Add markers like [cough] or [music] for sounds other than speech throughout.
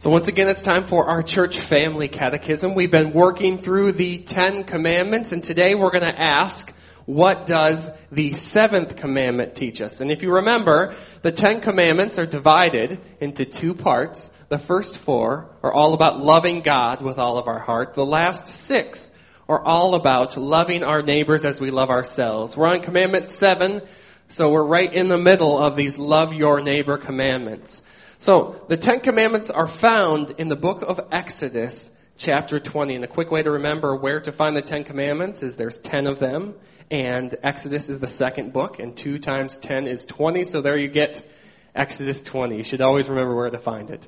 So once again, it's time for our church family catechism. We've been working through the Ten Commandments, and today we're going to ask, what does the seventh commandment teach us? And if you remember, the Ten Commandments are divided into two parts. The first four are all about loving God with all of our heart. The last six are all about loving our neighbors as we love ourselves. We're on commandment seven, so we're right in the middle of these love your neighbor commandments. So, the Ten Commandments are found in the book of Exodus, chapter 20. And a quick way to remember where to find the Ten Commandments is there's 10 of them, and Exodus is the second book, and 2 times 10 is 20, so there you get Exodus 20. You should always remember where to find it.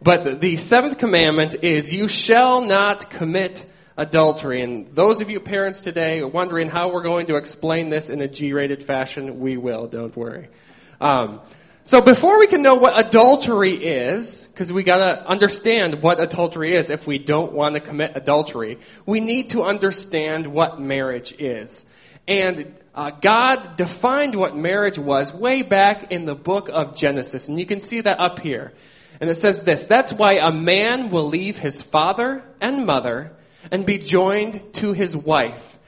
But the seventh commandment is, you shall not commit adultery. And those of you parents today wondering how we're going to explain this in a G-rated fashion, we will, don't worry. Um, so before we can know what adultery is, because we gotta understand what adultery is if we don't want to commit adultery, we need to understand what marriage is. And uh, God defined what marriage was way back in the book of Genesis, and you can see that up here. And it says this, that's why a man will leave his father and mother and be joined to his wife.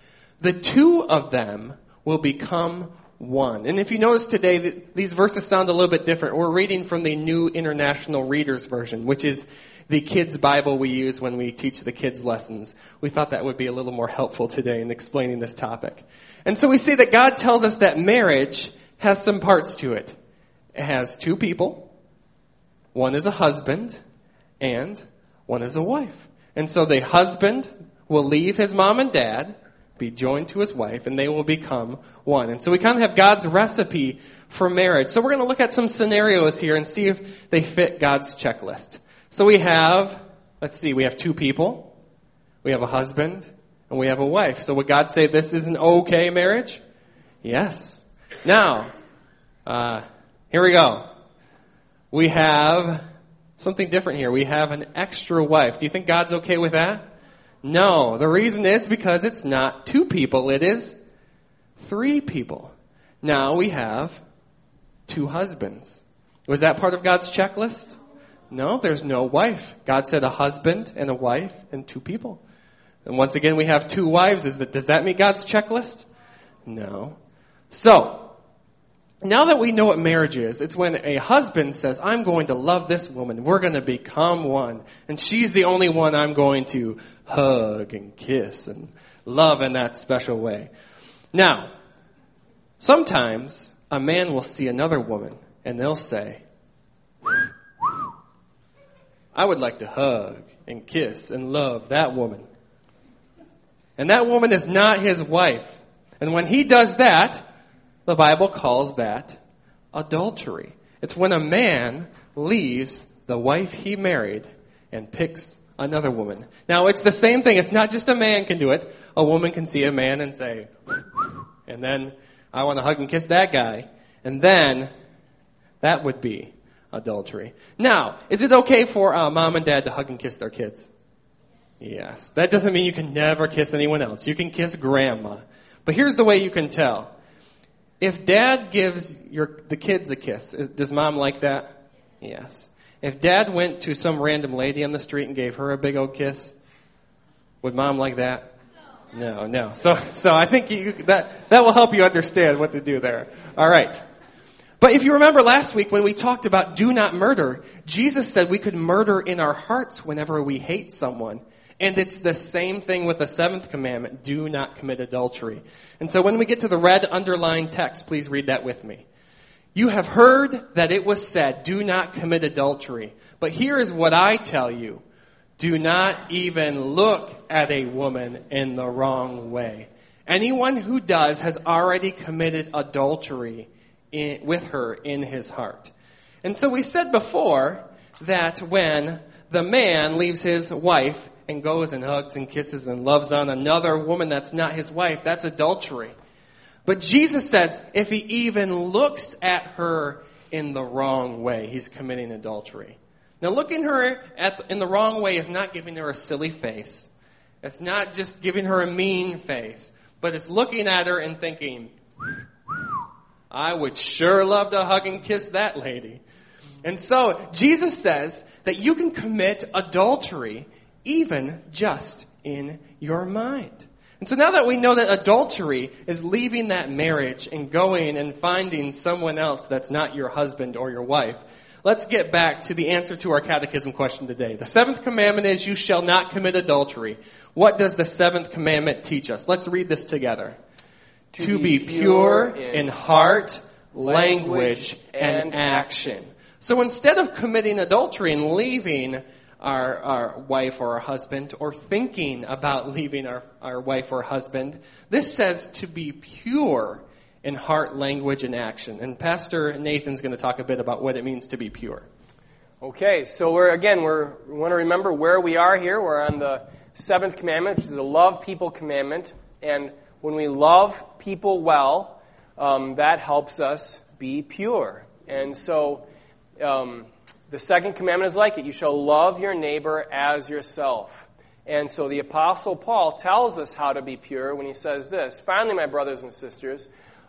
The two of them will become one. And if you notice today, these verses sound a little bit different. We're reading from the New International Reader's Version, which is the kids' Bible we use when we teach the kids' lessons. We thought that would be a little more helpful today in explaining this topic. And so we see that God tells us that marriage has some parts to it. It has two people. One is a husband and one is a wife. And so the husband will leave his mom and dad be joined to his wife and they will become one. And so we kind of have God's recipe for marriage. So we're going to look at some scenarios here and see if they fit God's checklist. So we have, let's see, we have two people. We have a husband and we have a wife. So would God say this is an okay marriage? Yes. Now, uh, here we go. We have something different here. We have an extra wife. Do you think God's okay with that? No, the reason is because it's not two people, it is three people. Now we have two husbands. Was that part of God's checklist? No, there's no wife. God said a husband and a wife and two people. And once again, we have two wives. Is that, does that meet God's checklist? No. So, now that we know what marriage is, it's when a husband says, I'm going to love this woman. We're going to become one. And she's the only one I'm going to hug and kiss and love in that special way. Now, sometimes a man will see another woman and they'll say, I would like to hug and kiss and love that woman. And that woman is not his wife. And when he does that, the Bible calls that adultery. It's when a man leaves the wife he married and picks another woman. Now, it's the same thing. It's not just a man can do it. A woman can see a man and say, and then I want to hug and kiss that guy. And then that would be adultery. Now, is it okay for uh, mom and dad to hug and kiss their kids? Yes. That doesn't mean you can never kiss anyone else. You can kiss grandma. But here's the way you can tell. If dad gives your, the kids a kiss, does mom like that? Yes. If dad went to some random lady on the street and gave her a big old kiss, would mom like that? No, no. So, so I think you, that, that will help you understand what to do there. All right. But if you remember last week when we talked about do not murder, Jesus said we could murder in our hearts whenever we hate someone. And it's the same thing with the seventh commandment, do not commit adultery. And so when we get to the red underlined text, please read that with me. You have heard that it was said, do not commit adultery. But here is what I tell you. Do not even look at a woman in the wrong way. Anyone who does has already committed adultery in, with her in his heart. And so we said before that when the man leaves his wife and goes and hugs and kisses and loves on another woman that's not his wife, that's adultery. But Jesus says if he even looks at her in the wrong way, he's committing adultery. Now, looking her at, in the wrong way is not giving her a silly face. It's not just giving her a mean face, but it's looking at her and thinking, I would sure love to hug and kiss that lady. And so, Jesus says that you can commit adultery even just in your mind. And so now that we know that adultery is leaving that marriage and going and finding someone else that's not your husband or your wife, let's get back to the answer to our catechism question today. The seventh commandment is, you shall not commit adultery. What does the seventh commandment teach us? Let's read this together. To, to be, be, pure in heart, language, and action. So instead of committing adultery and leaving our, our wife or our husband or thinking about leaving our, our wife or husband, this says to be pure in heart, language, and action. And Pastor Nathan's going to talk a bit about what it means to be pure. Okay, so we're again we're, we want to remember where we are here. We're on the seventh commandment, which is the love people commandment. And when we love people well, um, that helps us be pure. And so um, the second commandment is like it you shall love your neighbor as yourself. And so the Apostle Paul tells us how to be pure when he says this Finally, my brothers and sisters,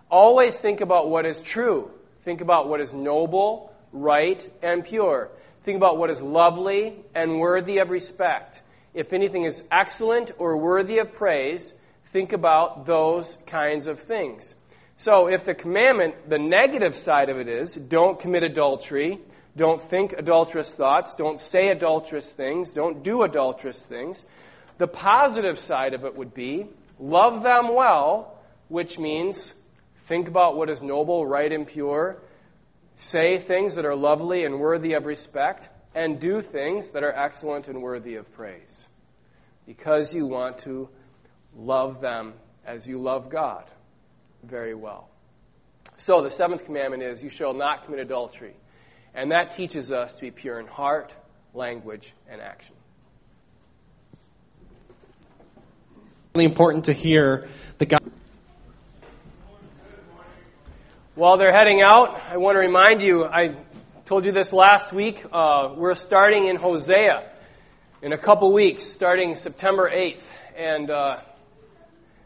always think about what is true. Think about what is noble, right, and pure. Think about what is lovely and worthy of respect. If anything is excellent or worthy of praise, think about those kinds of things. So, if the commandment, the negative side of it is don't commit adultery, don't think adulterous thoughts, don't say adulterous things, don't do adulterous things, the positive side of it would be love them well, which means think about what is noble, right, and pure, say things that are lovely and worthy of respect, and do things that are excellent and worthy of praise. Because you want to love them as you love God very well. So the seventh commandment is, You shall not commit adultery. And that teaches us to be pure in heart, language, and action. Really important to hear the God. While they're heading out, I want to remind you I told you this last week. Uh, we're starting in Hosea in a couple weeks, starting September 8th. And uh,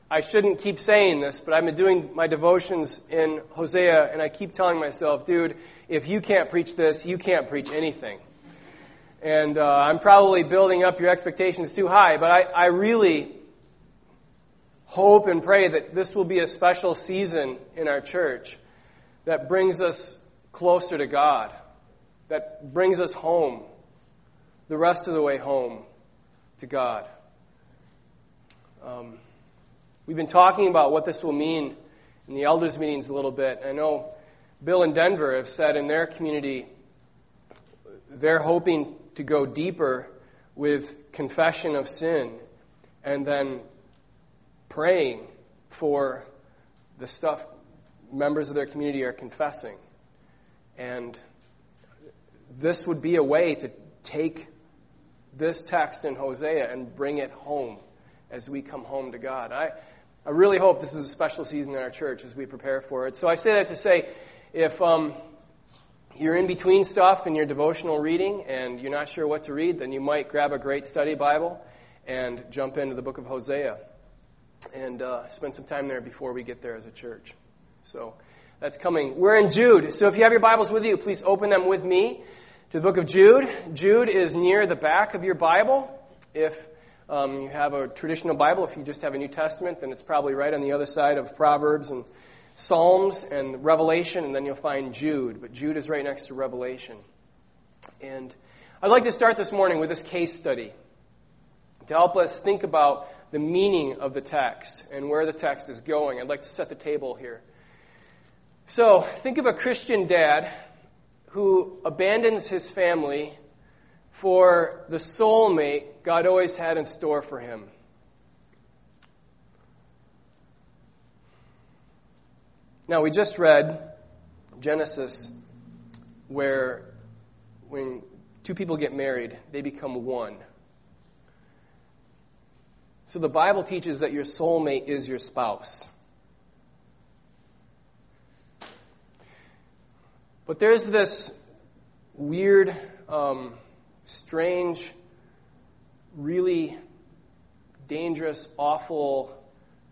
I shouldn't keep saying this, but I've been doing my devotions in Hosea, and I keep telling myself, dude, if you can't preach this, you can't preach anything. And uh, I'm probably building up your expectations too high, but I, I really hope and pray that this will be a special season in our church that brings us closer to God, that brings us home, the rest of the way home to God. Um, We've been talking about what this will mean in the elders' meetings a little bit. I know Bill and Denver have said in their community they're hoping to go deeper with confession of sin and then praying for the stuff members of their community are confessing. And this would be a way to take this text in Hosea and bring it home as we come home to God. I, I really hope this is a special season in our church as we prepare for it. So I say that to say, if um, you're in between stuff in your devotional reading and you're not sure what to read, then you might grab a great study Bible and jump into the book of Hosea and uh, spend some time there before we get there as a church. So that's coming. We're in Jude. So if you have your Bibles with you, please open them with me to the book of Jude. Jude is near the back of your Bible. If um, you have a traditional Bible. If you just have a New Testament, then it's probably right on the other side of Proverbs and Psalms and Revelation, and then you'll find Jude. But Jude is right next to Revelation. And I'd like to start this morning with this case study to help us think about the meaning of the text and where the text is going. I'd like to set the table here. So, think of a Christian dad who abandons his family for the soulmate God always had in store for him. Now, we just read Genesis, where when two people get married, they become one. So the Bible teaches that your soulmate is your spouse. But there's this weird um, strange, really dangerous, awful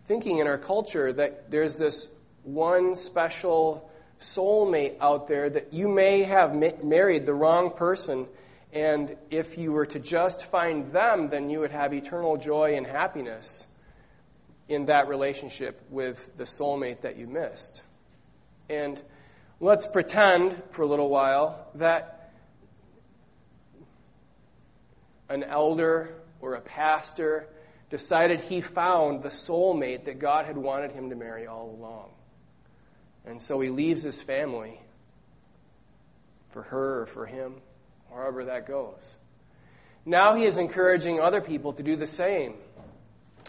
thinking in our culture that there's this one special soulmate out there that you may have ma- married the wrong person, and if you were to just find them, then you would have eternal joy and happiness in that relationship with the soulmate that you missed. And let's pretend for a little while that an elder or a pastor decided he found the soulmate that God had wanted him to marry all along. And so he leaves his family for her or for him, wherever that goes. Now he is encouraging other people to do the same.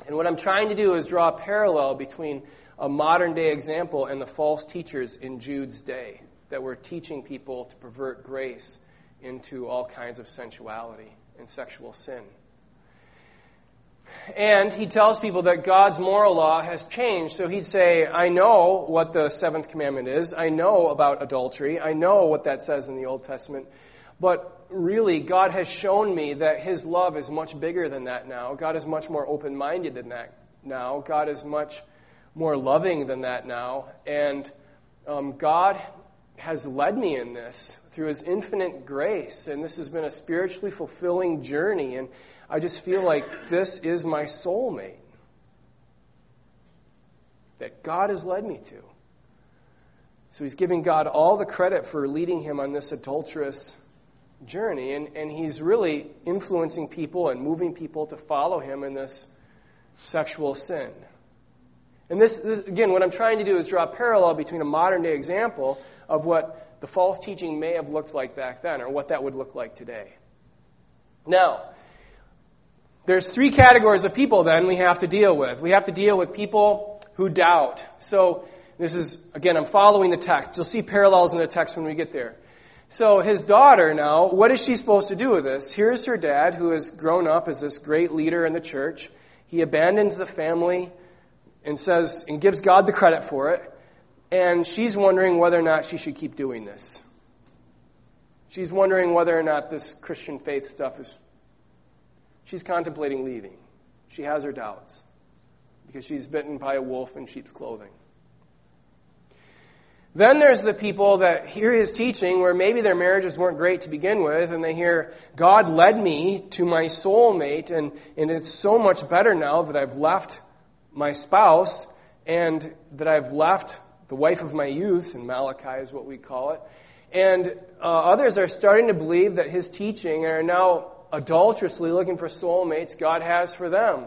And what I'm trying to do is draw a parallel between a modern day example and the false teachers in Jude's day that were teaching people to pervert grace into all kinds of sensuality and sexual sin. And he tells people that God's moral law has changed. So he'd say, I know what the seventh commandment is. I know about adultery. I know what that says in the Old Testament. But really, God has shown me that his love is much bigger than that now. God is much more open minded than that now. God is much more loving than that now. And um, God has led me in this through his infinite grace. And this has been a spiritually fulfilling journey. And I just feel like this is my soulmate that God has led me to. So he's giving God all the credit for leading him on this adulterous journey. And, and he's really influencing people and moving people to follow him in this sexual sin. And this, this, again, what I'm trying to do is draw a parallel between a modern day example of what the false teaching may have looked like back then or what that would look like today. Now, there's three categories of people then we have to deal with. We have to deal with people who doubt. So, this is, again, I'm following the text. You'll see parallels in the text when we get there. So, his daughter now, what is she supposed to do with this? Here's her dad, who has grown up as this great leader in the church. He abandons the family and says, and gives God the credit for it. And she's wondering whether or not she should keep doing this. She's wondering whether or not this Christian faith stuff is She's contemplating leaving. She has her doubts because she's bitten by a wolf in sheep's clothing. Then there's the people that hear his teaching where maybe their marriages weren't great to begin with, and they hear, God led me to my soulmate, and, and it's so much better now that I've left my spouse and that I've left the wife of my youth, and Malachi is what we call it. And uh, others are starting to believe that his teaching are now adulterously looking for soulmates God has for them.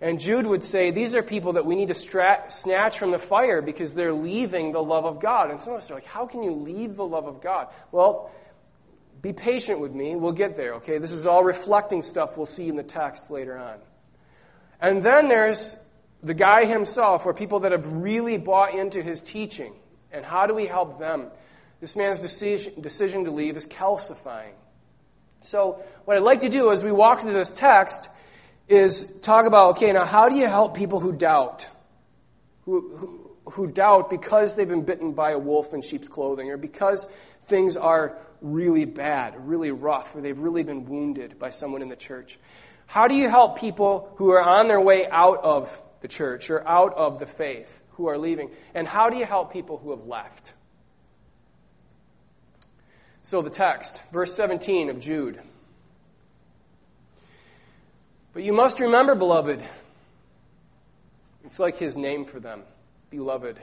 And Jude would say these are people that we need to stra- snatch from the fire because they're leaving the love of God. And some of us are like, how can you leave the love of God? Well, be patient with me. We'll get there, okay? This is all reflecting stuff we'll see in the text later on. And then there's the guy himself, or people that have really bought into his teaching. And how do we help them? This man's decision, decision to leave is calcifying. So, what I'd like to do as we walk through this text is talk about okay, now how do you help people who doubt? Who, who, who doubt because they've been bitten by a wolf in sheep's clothing or because things are really bad, really rough, or they've really been wounded by someone in the church. How do you help people who are on their way out of the church or out of the faith, who are leaving? And how do you help people who have left? So, the text, verse 17 of Jude. But you must remember, beloved, it's like his name for them, beloved.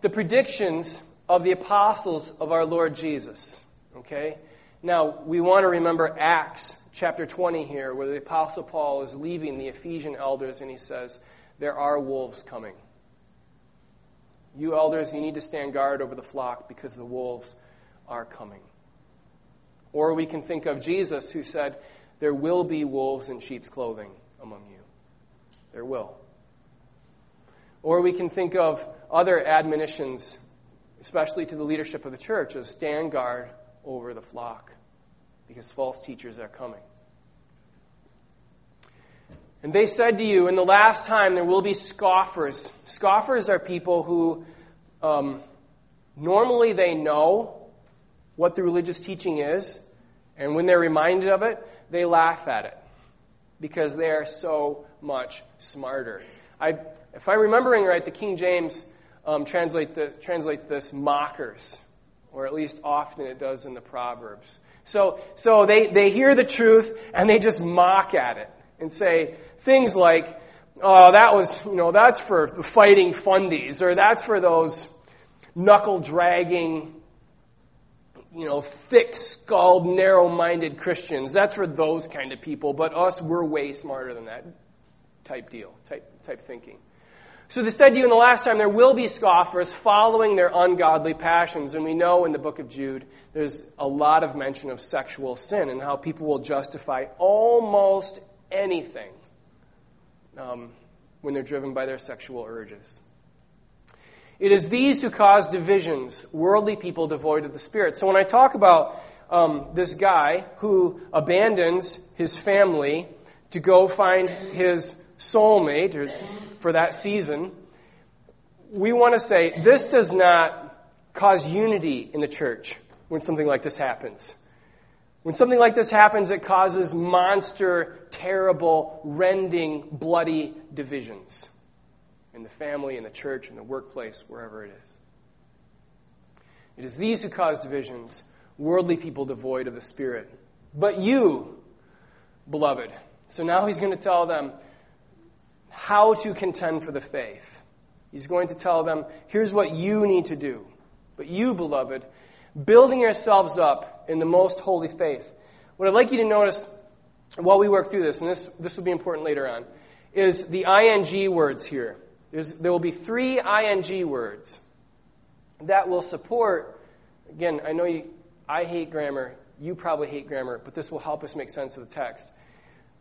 The predictions of the apostles of our Lord Jesus. Okay? Now, we want to remember Acts chapter 20 here, where the apostle Paul is leaving the Ephesian elders and he says, There are wolves coming. You elders, you need to stand guard over the flock because the wolves are coming. Or we can think of Jesus who said, There will be wolves in sheep's clothing among you. There will. Or we can think of other admonitions, especially to the leadership of the church, as stand guard over the flock, because false teachers are coming. And they said to you, in the last time there will be scoffers. Scoffers are people who um, normally they know what the religious teaching is, and when they're reminded of it, they laugh at it because they are so much smarter. I, if I'm remembering right, the King James um, translate the, translates this mockers, or at least often it does in the Proverbs. So, so they, they hear the truth and they just mock at it and say things like, oh, that was, you know, that's for the fighting fundies, or that's for those knuckle dragging, you know, thick skulled, narrow minded Christians. That's for those kind of people, but us, we're way smarter than that type deal, type, type thinking. So they said to you in the last time, there will be scoffers following their ungodly passions. And we know in the book of Jude, there's a lot of mention of sexual sin and how people will justify almost anything um, when they're driven by their sexual urges. It is these who cause divisions, worldly people devoid of the Spirit. So when I talk about um, this guy who abandons his family to go find his soulmate or for that season, we want to say this does not cause unity in the church when something like this happens. When something like this happens, it causes monster, terrible, rending, bloody divisions in the family, in the church, in the workplace, wherever it is. It is these who cause divisions, worldly people devoid of the Spirit. But you, beloved. So now he's going to tell them how to contend for the faith. He's going to tell them, here's what you need to do. But you, beloved, building yourselves up in the most holy faith. What I'd like you to notice while we work through this, and this, this will be important later on, is the ing words here. There's, there will be three ing words that will support, again, I know you, I hate grammar, you probably hate grammar, but this will help us make sense of the text.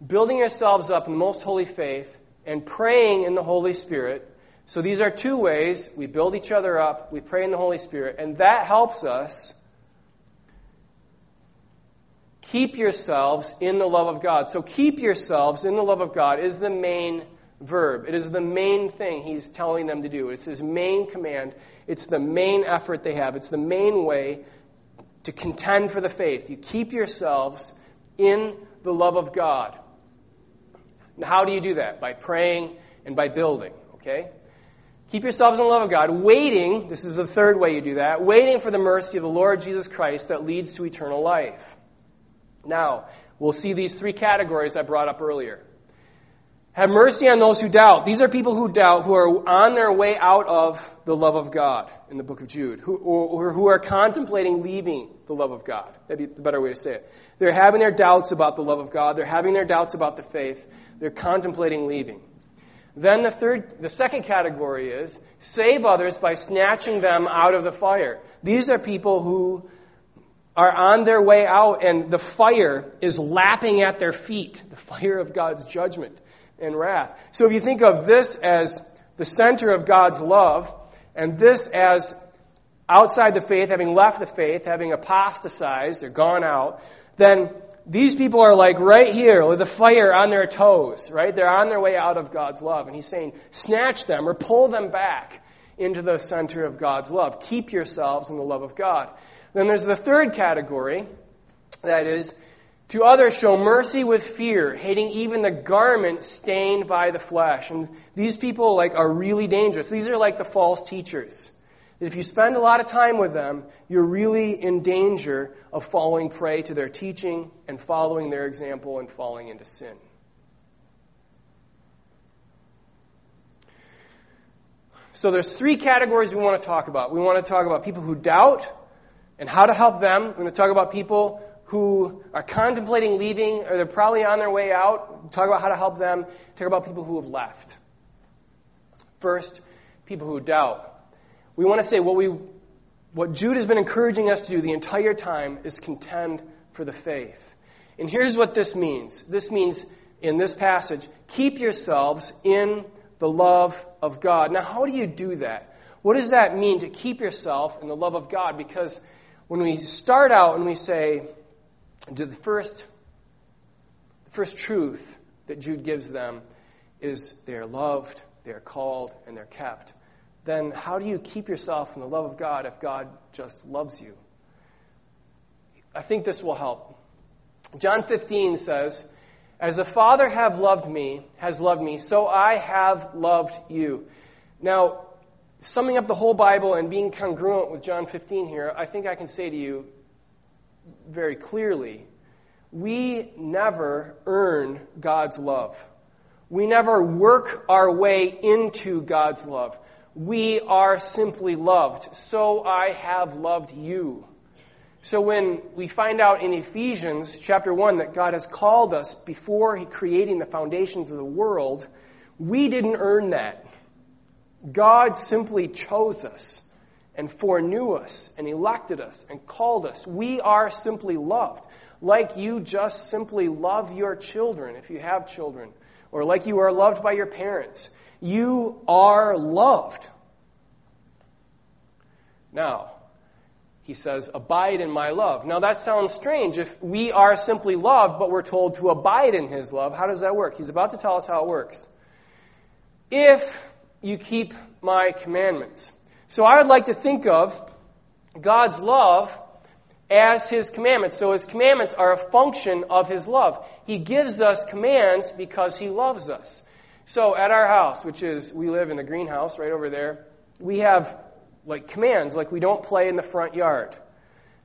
Building yourselves up in the most holy faith and praying in the Holy Spirit. So these are two ways we build each other up, we pray in the Holy Spirit, and that helps us keep yourselves in the love of God. So keep yourselves in the love of God is the main verb. It is the main thing he's telling them to do. It's his main command. It's the main effort they have. It's the main way to contend for the faith. You keep yourselves in the love of God. How do you do that? By praying and by building, okay? Keep yourselves in the love of God, waiting, this is the third way you do that, waiting for the mercy of the Lord Jesus Christ that leads to eternal life. Now, we'll see these three categories I brought up earlier. Have mercy on those who doubt. These are people who doubt, who are on their way out of the love of God in the book of Jude, who, or, or who are contemplating leaving the love of God. That'd be the better way to say it. They're having their doubts about the love of God. They're having their doubts about the faith. They're contemplating leaving. Then the third, the second category is save others by snatching them out of the fire. These are people who are on their way out and the fire is lapping at their feet, the fire of God's judgment and wrath. So if you think of this as the center of God's love and this as outside the faith, having left the faith, having apostatized or gone out, then these people are like right here with the fire on their toes, right? They're on their way out of God's love. And he's saying, snatch them or pull them back into the center of God's love. Keep yourselves in the love of God. Then there's the third category, that is, to others show mercy with fear, hating even the garment stained by the flesh. And these people like are really dangerous. These are like the false teachers. If you spend a lot of time with them, you're really in danger of falling prey to their teaching and following their example and falling into sin. So there's three categories we want to talk about. We want to talk about people who doubt and how to help them. We're going to talk about people who are contemplating leaving or they're probably on their way out. Talk about how to help them. Talk about people who have left. First, people who doubt. We want to say what we what Jude has been encouraging us to do the entire time is contend for the faith. And here's what this means. This means in this passage, keep yourselves in the love of God. Now, how do you do that? What does that mean to keep yourself in the love of God? Because when we start out and we say, the first, the first truth that Jude gives them is they are loved, they are called, and they're kept then how do you keep yourself in the love of God if God just loves you? I think this will help. John 15 says, As the Father have loved me, has loved me, so I have loved you. Now, summing up the whole Bible and being congruent with John 15 here, I think I can say to you very clearly we never earn God's love. We never work our way into God's love. We are simply loved. So I have loved you. So when we find out in Ephesians chapter 1 that God has called us before creating the foundations of the world, we didn't earn that. God simply chose us and foreknew us and elected us and called us. We are simply loved. Like you just simply love your children if you have children, or like you are loved by your parents. You are loved. Now, he says, Abide in my love. Now that sounds strange. If we are simply loved, but we're told to abide in his love, how does that work? He's about to tell us how it works. If you keep my commandments. So I would like to think of God's love as his commandments. So his commandments are a function of his love. He gives us commands because he loves us. So at our house, which is, we live in the greenhouse right over there, we have like commands, like we don't play in the front yard.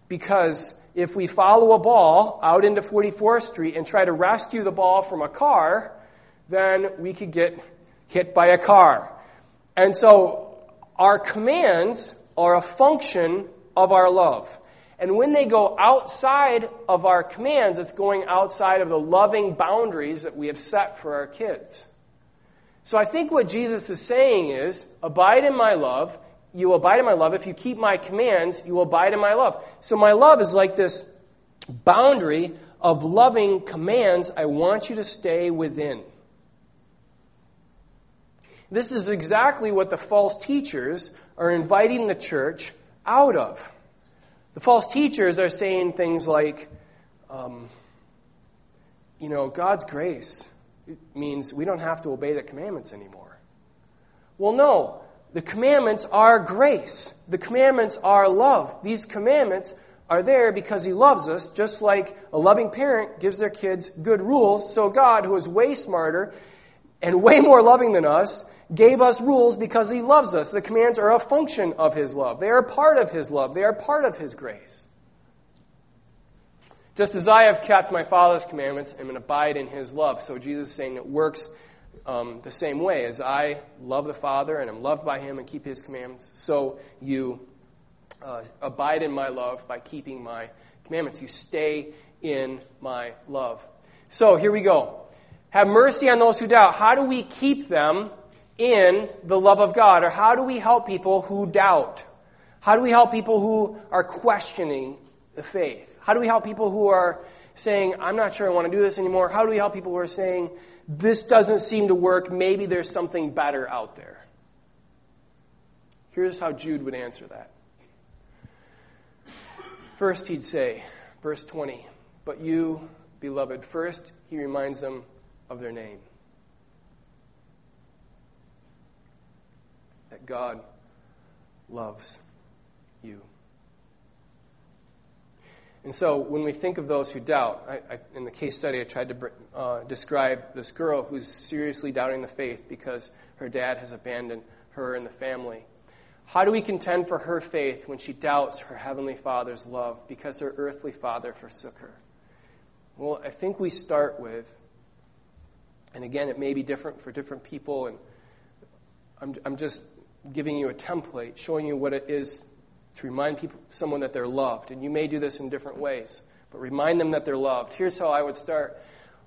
Because if we follow a ball out into 44th Street and try to rescue the ball from a car, then we could get hit by a car. And so our commands are a function of our love. And when they go outside of our commands, it's going outside of the loving boundaries that we have set for our kids. So I think what Jesus is saying is, abide in my love. You abide in my love. If you keep my commands, you abide in my love. So my love is like this boundary of loving commands I want you to stay within. This is exactly what the false teachers are inviting the church out of. The false teachers are saying things like, um, you know, God's grace means we don't have to obey the commandments anymore. Well, no. The commandments are grace. The commandments are love. These commandments are there because He loves us, just like a loving parent gives their kids good rules. So God, who is way smarter and [laughs] way more loving than us, gave us rules because he loves us. The commands are a function of his love. They are part of his love. They are part of his grace. Just as I have kept my Father's commandments and abide in his love. So Jesus is saying it works um, the same way. As I love the Father and am loved by him and keep his commandments, so you uh, abide in my love by keeping my commandments. You stay in my love. So here we go. Have mercy on those who doubt. How do we keep them in the love of God? Or how do we help people who doubt? How do we help people who are questioning the faith? How do we help people who are saying, I'm not sure I want to do this anymore? How do we help people who are saying, this doesn't seem to work, maybe there's something better out there? Here's how Jude would answer that. First, he'd say, verse 20, but you, beloved, first, he reminds them of their name. That God loves you. And so when we think of those who doubt, I, I, in the case study, I tried to uh, describe this girl who's seriously doubting the faith because her dad has abandoned her and the family. How do we contend for her faith when she doubts her heavenly father's love because her earthly father forsook her? Well, I think we start with, and again, it may be different for different people, and I'm, I'm just giving you a template, showing you what it is to remind people, someone that they're loved. And you may do this in different ways, but remind them that they're loved. Here's how I would start.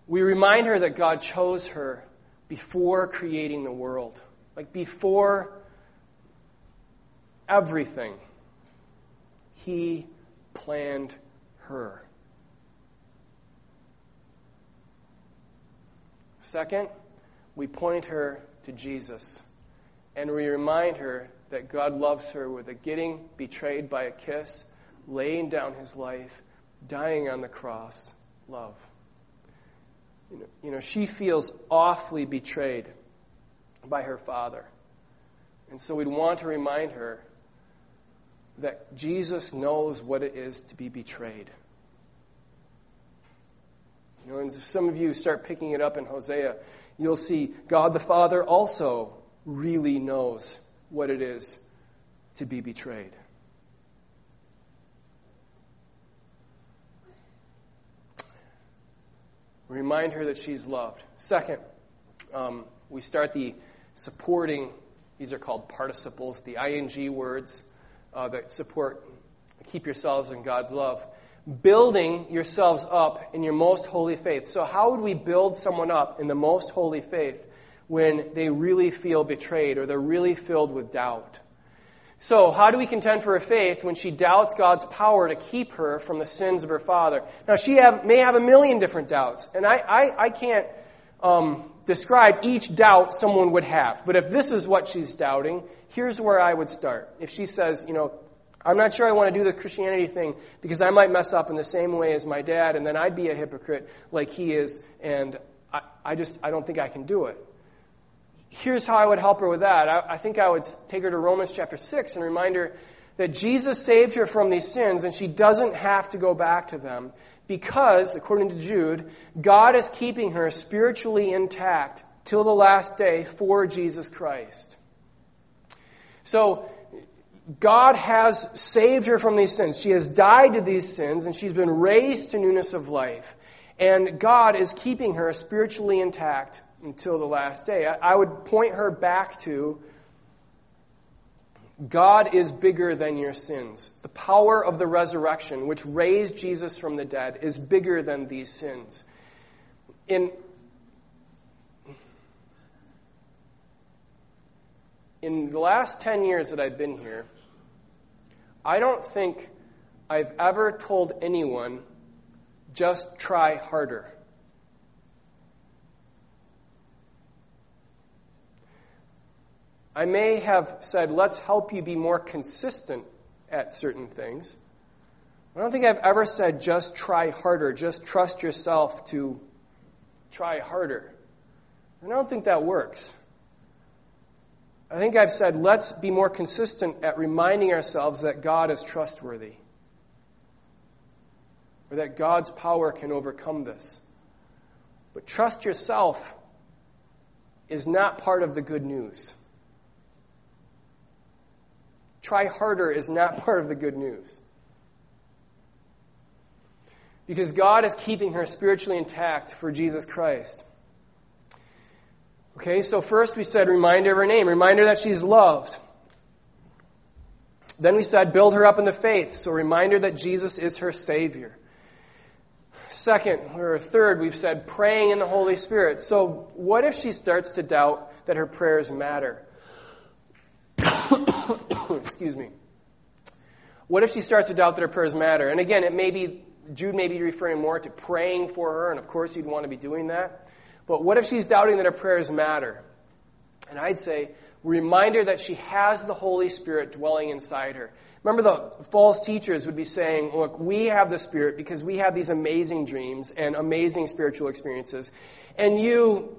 We remind her that God chose her before creating the world, like before everything. He planned her. Second, we point her to Jesus and we remind her that God loves her with a getting betrayed by a kiss, laying down his life, dying on the cross, love. You know, you know, she feels awfully betrayed by her father. And so we'd want to remind her that Jesus knows what it is to be betrayed. You know, and some of you start picking it up in Hosea, you'll see God the Father also really knows what it is to be betrayed. Remind her that she's loved. Second, um, we start the supporting, these are called participles, the ing words uh, that support, keep yourselves in God's love. Building yourselves up in your most holy faith. So, how would we build someone up in the most holy faith when they really feel betrayed or they're really filled with doubt? So, how do we contend for her faith when she doubts God's power to keep her from the sins of her father? Now, she have, may have a million different doubts, and I, I, I can't um, describe each doubt someone would have. But if this is what she's doubting, here's where I would start. If she says, you know, I'm not sure I want to do this Christianity thing because I might mess up in the same way as my dad, and then I'd be a hypocrite like he is, and I, I just I don't think I can do it. Here's how I would help her with that. I, I think I would take her to Romans chapter 6 and remind her that Jesus saved her from these sins, and she doesn't have to go back to them because, according to Jude, God is keeping her spiritually intact till the last day for Jesus Christ. So, God has saved her from these sins. She has died to these sins and she's been raised to newness of life. And God is keeping her spiritually intact until the last day. I would point her back to God is bigger than your sins. The power of the resurrection, which raised Jesus from the dead, is bigger than these sins. In in the last 10 years that I've been here, I don't think I've ever told anyone, just try harder. I may have said, let's help you be more consistent at certain things. I don't think I've ever said, just try harder, just trust yourself to try harder. And I don't think that works. I think I've said, let's be more consistent at reminding ourselves that God is trustworthy, or that God's power can overcome this. But trust yourself is not part of the good news. Try harder is not [laughs] part of the good news. Because God is keeping her spiritually intact for Jesus Christ. Okay, so first we said remind her of her name, remind her that she's loved. Then we said build her up in the faith, so remind her that Jesus is her Savior. Second, or third, we've said praying in the Holy Spirit. So what if she starts to doubt that her prayers matter? [coughs] Excuse me. What if she starts to doubt that her prayers matter? And again, it may be, Jude may be referring more to praying for her, and of course you'd want to be doing that. But what if she's doubting that her prayers matter? And I'd say, remind her that she has the Holy Spirit dwelling inside her. Remember, the false teachers would be saying, Look, we have the Spirit because we have these amazing dreams and amazing spiritual experiences. And you,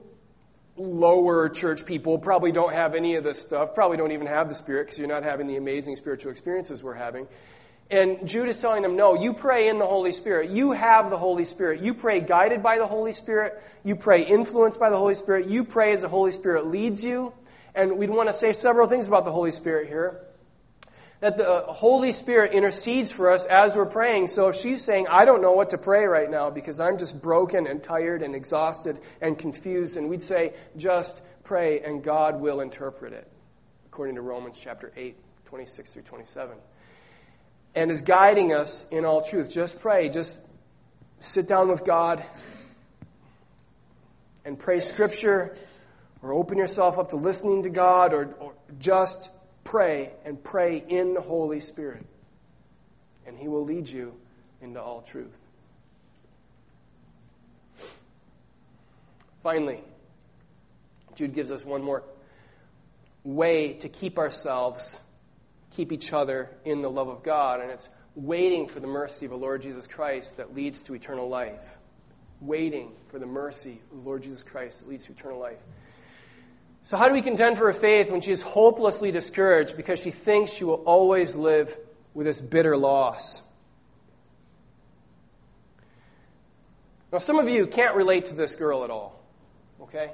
lower church people, probably don't have any of this stuff, probably don't even have the Spirit because you're not having the amazing spiritual experiences we're having. And Jude is telling them, no, you pray in the Holy Spirit. You have the Holy Spirit. You pray guided by the Holy Spirit. You pray influenced by the Holy Spirit. You pray as the Holy Spirit leads you. And we'd want to say several things about the Holy Spirit here. That the uh, Holy Spirit intercedes for us as we're praying. So if she's saying, I don't know what to pray right now because I'm just broken and tired and exhausted and confused, and we'd say, just pray and God will interpret it, according to Romans chapter 8, 26 through 27 and is guiding us in all truth. Just pray. Just sit down with God and pray Scripture, or open yourself up to listening to God, or, or just pray and pray in the Holy Spirit. And He will lead you into all truth. Finally, Jude gives us one more way to keep ourselves keep each other in the love of God, and it's waiting for the mercy of the Lord Jesus Christ that leads to eternal life. Waiting for the mercy of the Lord Jesus Christ that leads to eternal life. So, how do we contend for her faith when she is hopelessly discouraged because she thinks she will always live with this bitter loss? Now, some of you can't relate to this girl at all. Okay?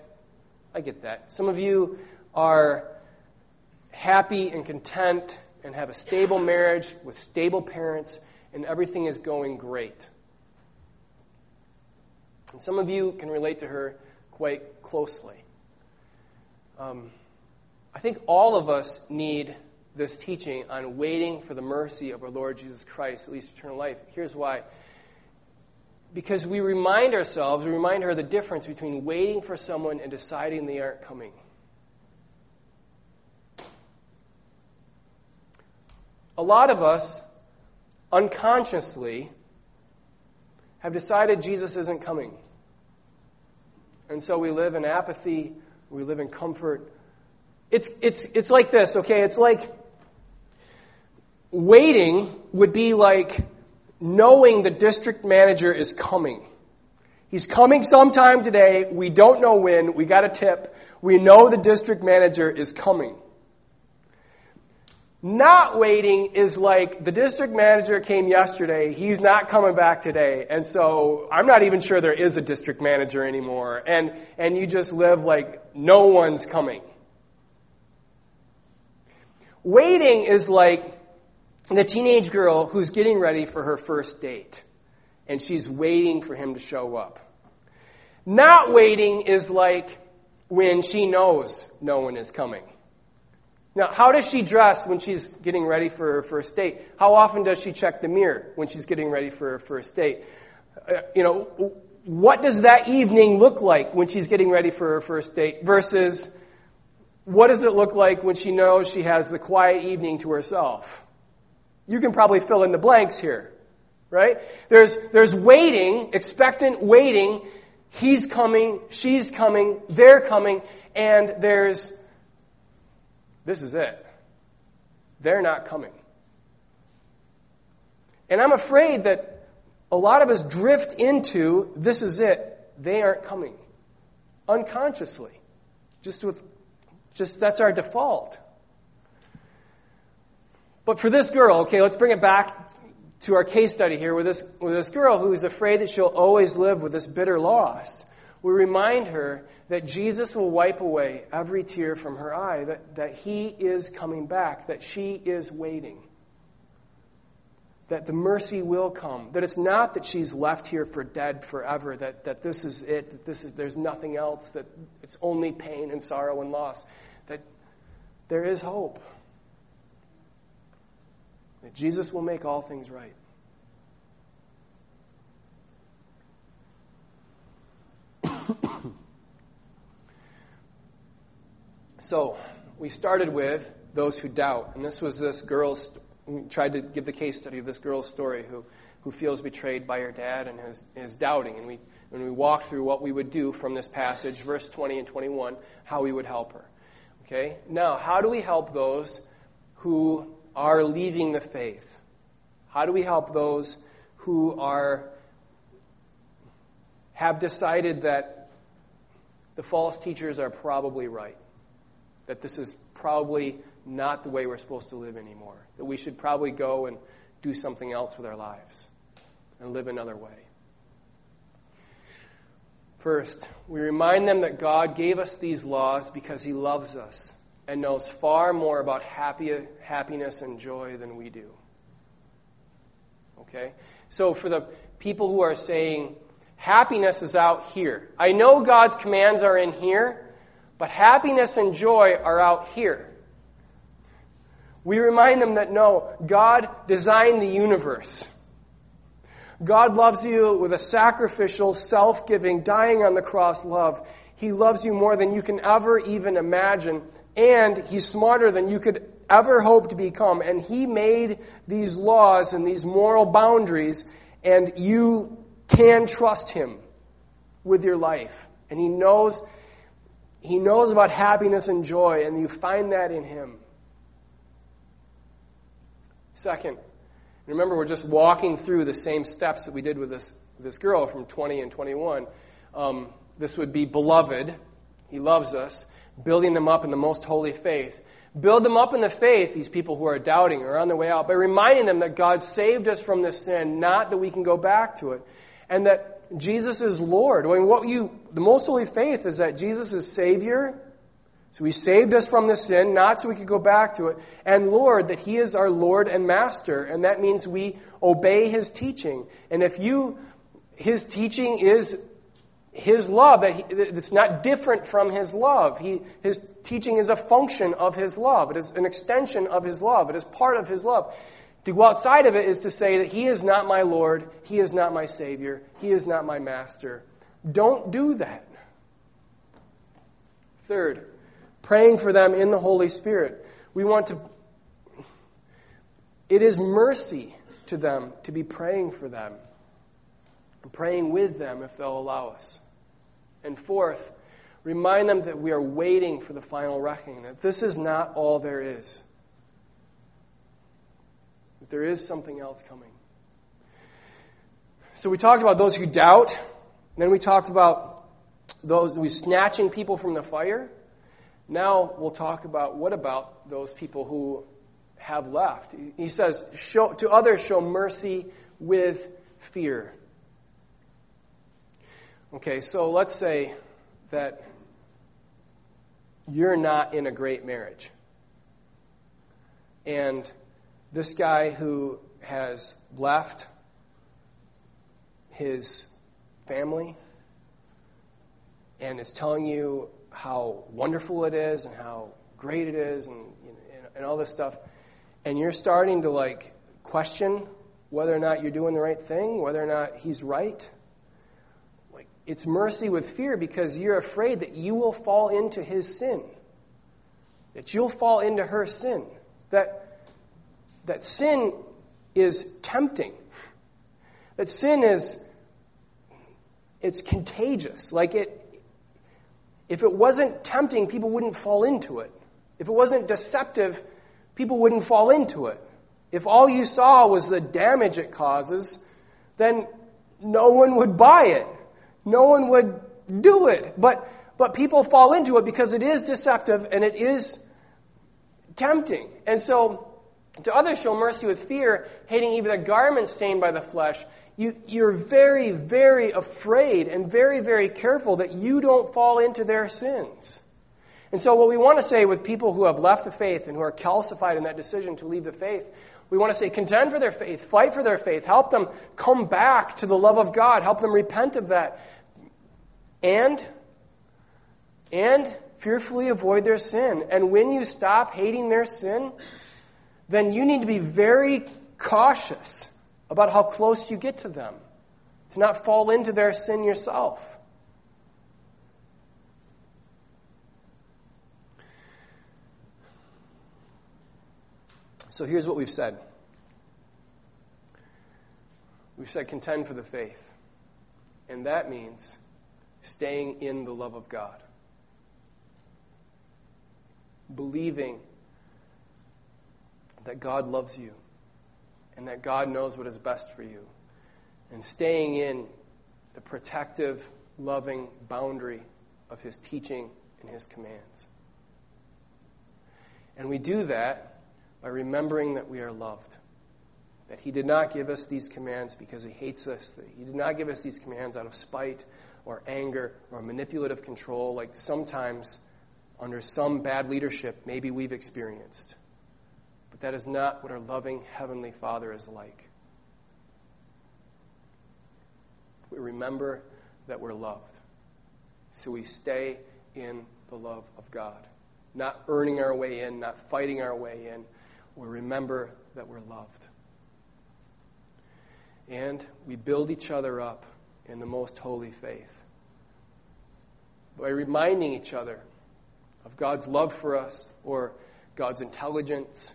I get that. Some of you are happy and content and have a stable marriage with stable parents, and everything is going great. And some of you can relate to her quite closely. Um, I think all of us need this teaching on waiting for the mercy of our Lord Jesus Christ, at least eternal life. Here's why. Because we remind ourselves, we remind her the difference between waiting for someone and deciding they aren't coming. A lot of us, unconsciously, have decided Jesus isn't coming. And so we live in apathy, we live in comfort. It's, it's, it's like this, okay? It's like waiting would be like knowing the district manager is coming. He's coming sometime today. We don't know when. We got a tip. We know the district manager is coming. Not waiting is like the district manager came yesterday, he's not coming back today, and so I'm not even sure there is a district manager anymore, and, and you just live like no one's coming. Waiting is like the teenage girl who's getting ready for her first date, and she's waiting for him to show up. Not waiting is like when she knows no one is coming. Now, how does she dress when she's getting ready for her first date? How often does she check the mirror when she's getting ready for her first date? Uh, you know, what does that evening look like when she's getting ready for her first date versus what does it look like when she knows she has the quiet evening to herself? You can probably fill in the blanks here, right? There's, there's waiting, expectant waiting. He's coming, she's coming, they're coming, and there's this is it. They're not coming. And I'm afraid that a lot of us drift into this is it. They aren't coming. Unconsciously. Just with just that's our default. But for this girl, okay, let's bring it back to our case study here with this, with this girl who's afraid that she'll always live with this bitter loss. We remind her that Jesus will wipe away every tear from her eye, that, that He is coming back, that she is waiting, that the mercy will come, that it's not that she's left here for dead forever, that, that this is it, that this is, there's nothing else, that it's only pain and sorrow and loss, that there is hope, that Jesus will make all things right. [coughs] So we started with those who doubt. And this was this girl's, tried to give the case study of this girl's story who, who feels betrayed by her dad and is, is doubting. And we, when we walked through what we would do from this passage, verse 20 and 21, how we would help her. Okay? Now, how do we help those who are leaving the faith? How do we help those who are have decided that the false teachers are probably right? that this is probably not the way we're supposed to live anymore, that we should probably go and do something else with our lives and live another way. First, we remind them that God gave us these laws because He loves us and knows far more about happy, happiness and joy than we do. Okay? So, for the people who are saying, happiness is out here, I know God's commands are in here, but happiness and joy are out here. We remind them that no, God designed the universe. God loves you with a sacrificial, self giving, dying on the cross love. He loves you more than you can ever even imagine, and He's smarter than you could ever hope to become. And He made these laws and these moral boundaries, and you can trust Him with your life. And He knows he knows about happiness and joy, and you find that in Him. Second, remember, we're just walking through the same steps that we did with this, this girl from 20 and 21. Um, this would be beloved. He loves us. Building them up in the most holy faith. Build them up in the faith, these people who are doubting or on their way out, by reminding them that God saved us from this sin, not that we can go back to it. And that Jesus is Lord. I mean, what you, the most holy faith is that Jesus is Savior, So he saved us from the sin, not so we could go back to it. And Lord, that he is our Lord and Master. And that means we obey his teaching. And if you, his teaching is his love, that he, it's not different from his love. He, his teaching is a function of his love. It is an extension of his love. It is part of his love. To go outside of it is to say that he is not my Lord, he is not my Savior, he is not my Master. Don't do that. Third, praying for them in the Holy Spirit. We want to, it is mercy to them to be praying for them, praying with them if they'll allow us. And fourth, remind them that we are waiting for the final reckoning, that this is not all there is, that there is something else coming. So we talked about those who doubt, then we talked about those we snatching people from the fire. Now we'll talk about what about those people who have left. He says, show, to others show mercy with fear. Okay, so let's say that you're not in a great marriage. And this guy who has left his family and is telling you how wonderful it is and how great it is and, and, and all this stuff, and you're starting to like question whether or not you're doing the right thing, whether or not he's right, like it's mercy with fear because you're afraid that you will fall into his sin, that you'll fall into her sin, that that sin is tempting, that sin is it's contagious, like it if it wasn't tempting, people wouldn't fall into it. If it wasn't deceptive, people wouldn't fall into it. If all you saw was the damage it causes, then no one would buy it. No one would do it. But, but people fall into it because it is deceptive and it is tempting. And so, to others show mercy with fear, hating even the garment stained by the flesh. You, you're very, very afraid and very, very careful that you don't fall into their sins. And so, what we want to say with people who have left the faith and who are calcified in that decision to leave the faith, we want to say, contend for their faith, fight for their faith, help them come back to the love of God, help them repent of that, and, and fearfully avoid their sin. And when you stop hating their sin, then you need to be very cautious about how close you get to them, to not fall into their sin yourself. So here's what we've said. We've said contend for the faith, and that means staying in the love of God, believing that God loves you and that God knows what is best for you, and staying in the protective, loving boundary of His teaching and His commands. And we do that by remembering that we are loved. That He did not give us these commands because He hates us. That He did not give us these commands out of spite or anger or manipulative control, like sometimes under some bad leadership maybe we've experienced. That is not what our loving Heavenly Father is like. We remember that we're loved. So we stay in the love of God. Not earning our way in, not fighting our way in, we remember that we're loved. And we build each other up in the most holy faith by reminding each other of God's love for us or God's intelligence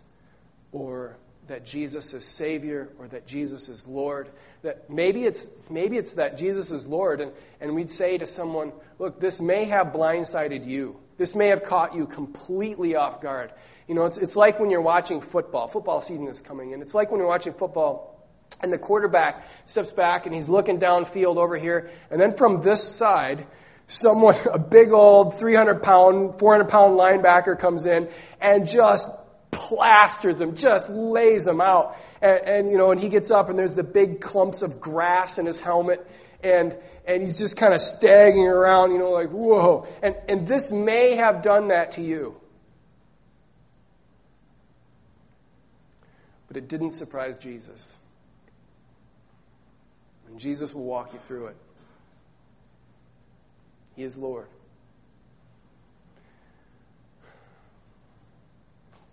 or that Jesus is Savior or that Jesus is Lord. That maybe it's, maybe it's that Jesus is Lord, and, and we'd say to someone, Look, this may have blindsided you. This may have caught you completely off guard. You know, it's, it's like when you're watching football. Football season is coming in. It's like when you're watching football and the quarterback steps back and he's looking downfield over here, and then from this side, someone, [laughs] a big old 300 pound, 400 pound linebacker comes in and just plasters him, just lays him out. And, and, you know, and he gets up and there's the big clumps of grass in his helmet and and he's just kind of staggering around, you know, like, whoa. And, and this may have done that to you. But it didn't surprise Jesus. And Jesus will walk you through it. He is Lord.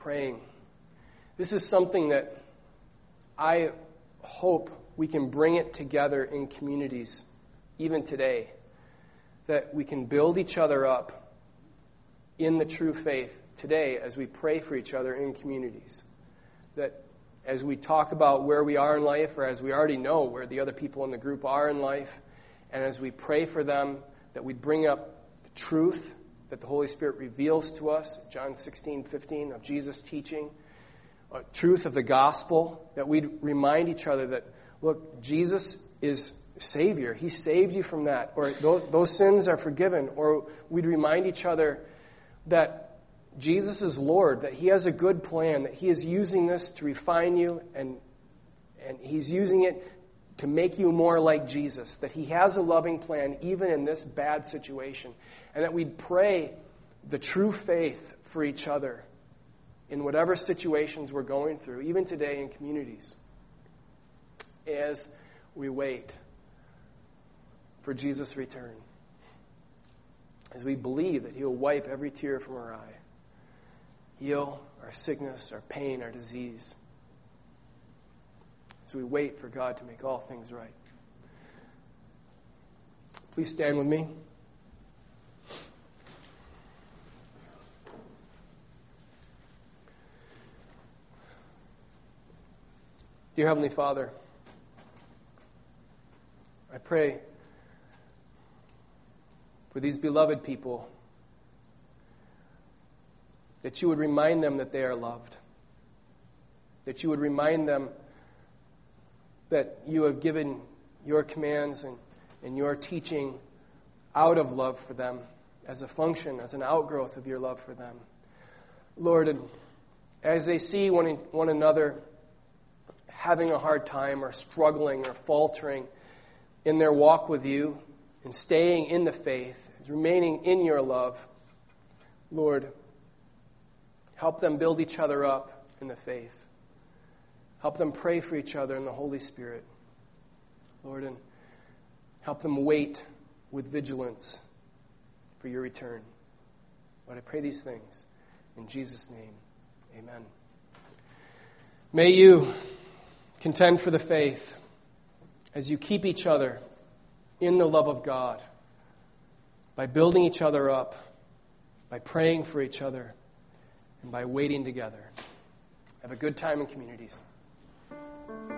Praying. This is something that I hope we can bring it together in communities, even today. That we can build each other up in the true faith today as we pray for each other in communities. That as we talk about where we are in life, or as we already know where the other people in the group are in life, and as we pray for them, that we bring up the truth that the Holy Spirit reveals to us, John 16, 15, of Jesus' teaching, truth of the gospel, that we'd remind each other that, look, Jesus is Savior. He saved you from that, or those, those sins are forgiven, or we'd remind each other that Jesus is Lord, that He has a good plan, that He is using this to refine you, and, and He's using it to make you more like Jesus, that He has a loving plan even in this bad situation, and that we'd pray the true faith for each other in whatever situations we're going through, even today in communities, as we wait for Jesus' return, as we believe that He'll wipe every tear from our eye heal our sickness, our pain, our disease. As we wait for God to make all things right. Please stand with me. Dear Heavenly Father, I pray for these beloved people that you would remind them that they are loved, that you would remind them that you have given your commands and, and your teaching out of love for them as a function, as an outgrowth of your love for them. Lord, and as they see one, one another having a hard time or struggling or faltering in their walk with you and staying in the faith, remaining in your love, Lord, Help them build each other up in the faith. Help them pray for each other in the Holy Spirit. Lord, and help them wait with vigilance for your return. Lord, I pray these things in Jesus' name. Amen. May you contend for the faith as you keep each other in the love of God by building each other up, by praying for each other and by waiting together. Have a good time in communities thank you